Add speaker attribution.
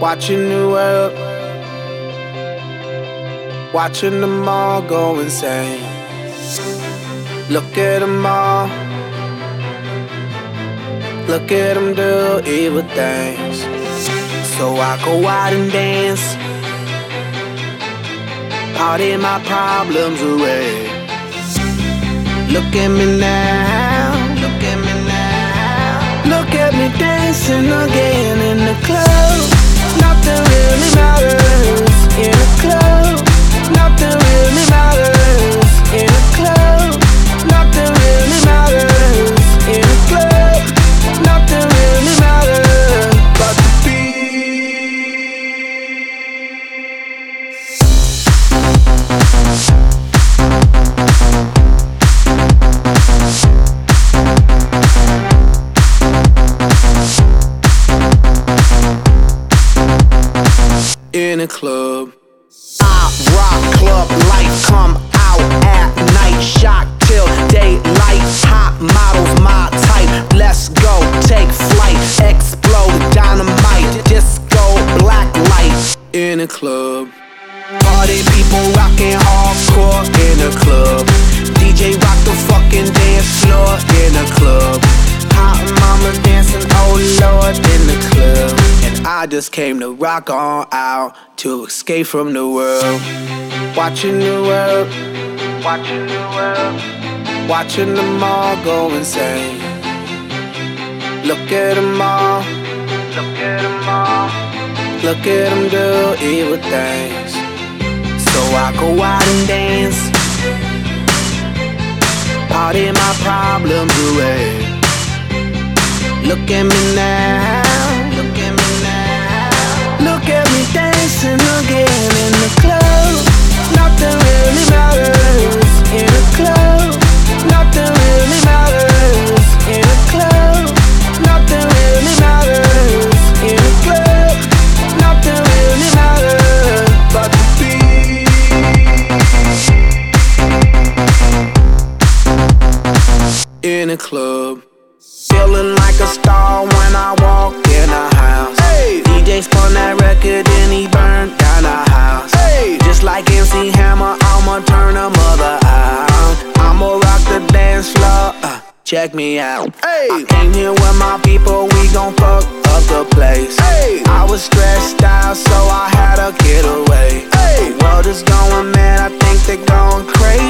Speaker 1: Watching the world, watching them all go insane. Look at them all, look at them do evil things. So I go out and dance, party my problems away. Look at me now, look me dancing again in the club. Nothing really matters in a club. In a club. I rock club life, come out at night, shock I just came to rock on out to escape from the world. Watching the world, watching the world, watching them all go insane. Look at them all, look at them all, look at them do evil things. So I go out and dance, party my problems away. Look at me now, In a club. Feeling like a star when I walk in a house. Hey. DJ spun that record and he burned down the house. Hey. Just like MC Hammer, I'ma turn a mother out. I'ma rock the dance floor. Uh, check me out. Hey. I came here with my people, we gon' fuck up the place. Hey. I was stressed out, so I had to get away. Hey. The world is going mad, I think they're going crazy.